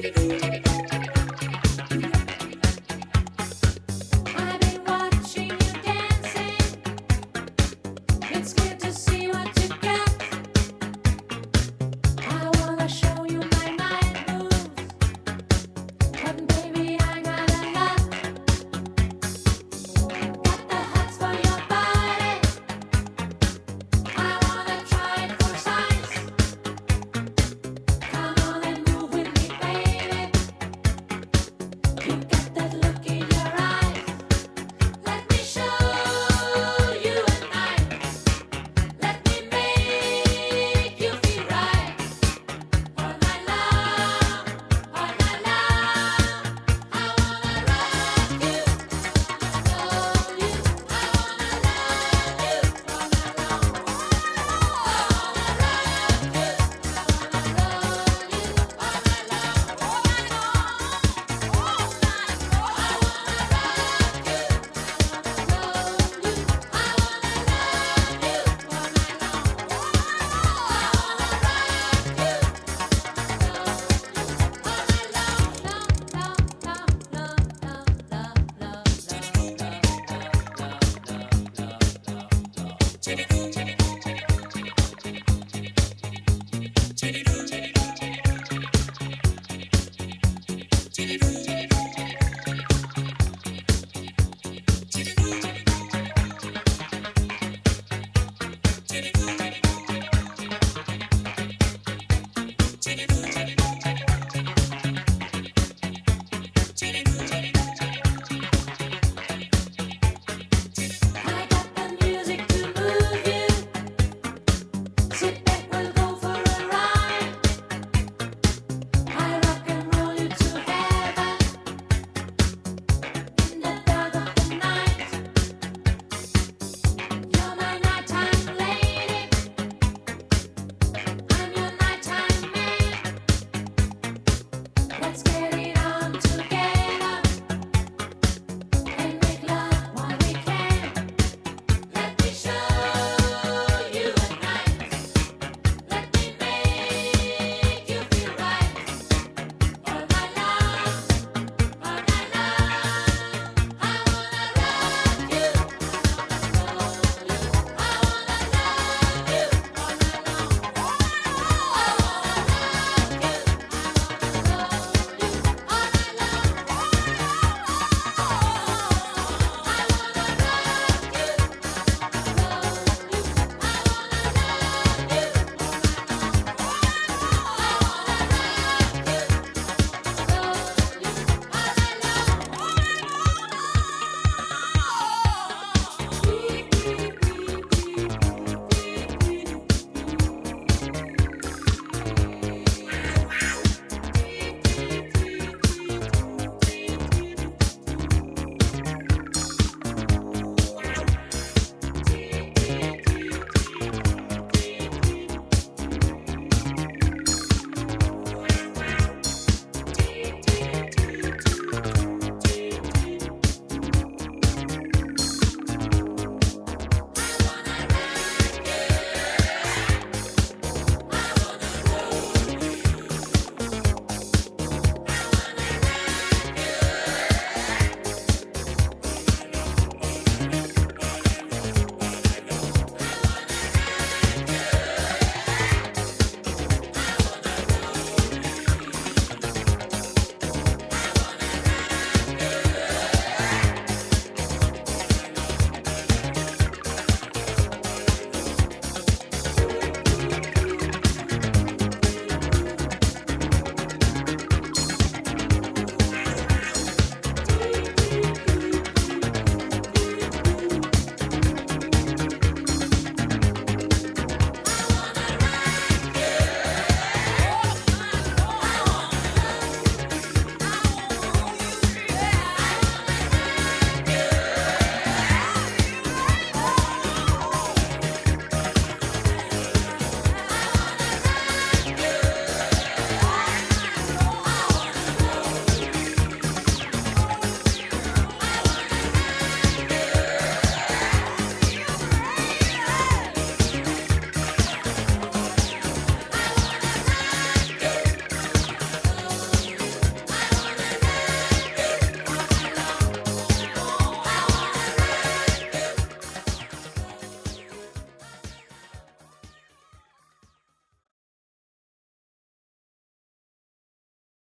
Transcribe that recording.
take it, take it. ticket, ticket.